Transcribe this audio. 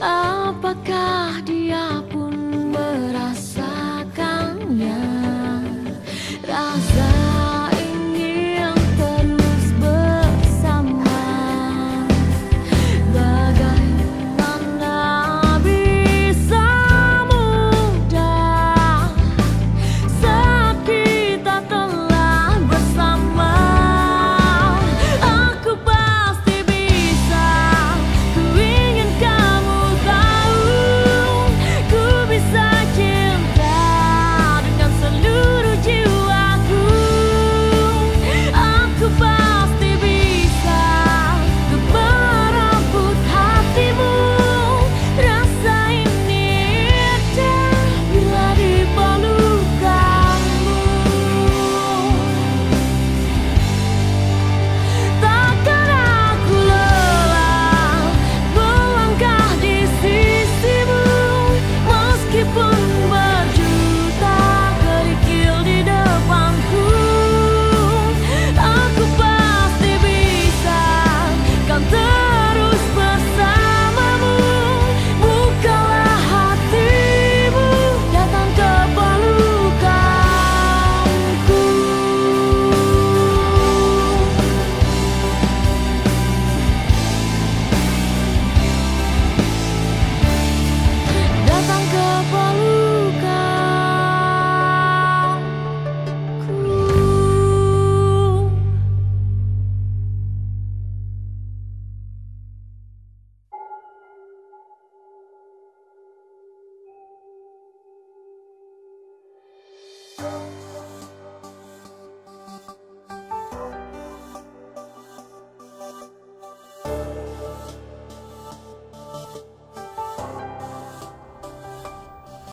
Apakah dia